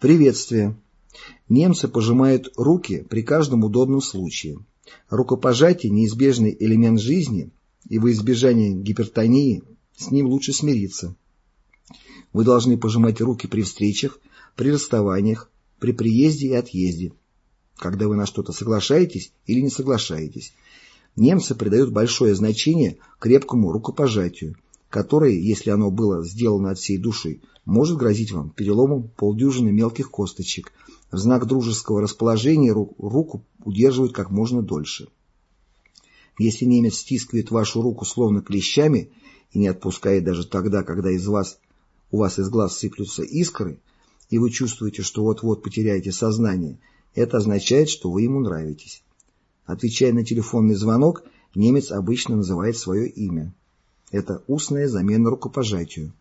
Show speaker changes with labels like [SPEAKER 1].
[SPEAKER 1] Приветствие. Немцы пожимают руки при каждом удобном случае. Рукопожатие – неизбежный элемент жизни, и во избежание гипертонии с ним лучше смириться. Вы должны пожимать руки при встречах, при расставаниях, при приезде и отъезде, когда вы на что-то соглашаетесь или не соглашаетесь. Немцы придают большое значение крепкому рукопожатию, которое, если оно было сделано от всей души, может грозить вам переломом полдюжины мелких косточек. В знак дружеского расположения руку удерживают как можно дольше. Если немец стискивает вашу руку словно клещами и не отпускает даже тогда, когда из вас, у вас из глаз сыплются искры, и вы чувствуете, что вот-вот потеряете сознание, это означает, что вы ему нравитесь. Отвечая на телефонный звонок, немец обычно называет свое имя. Это устная замена рукопожатию.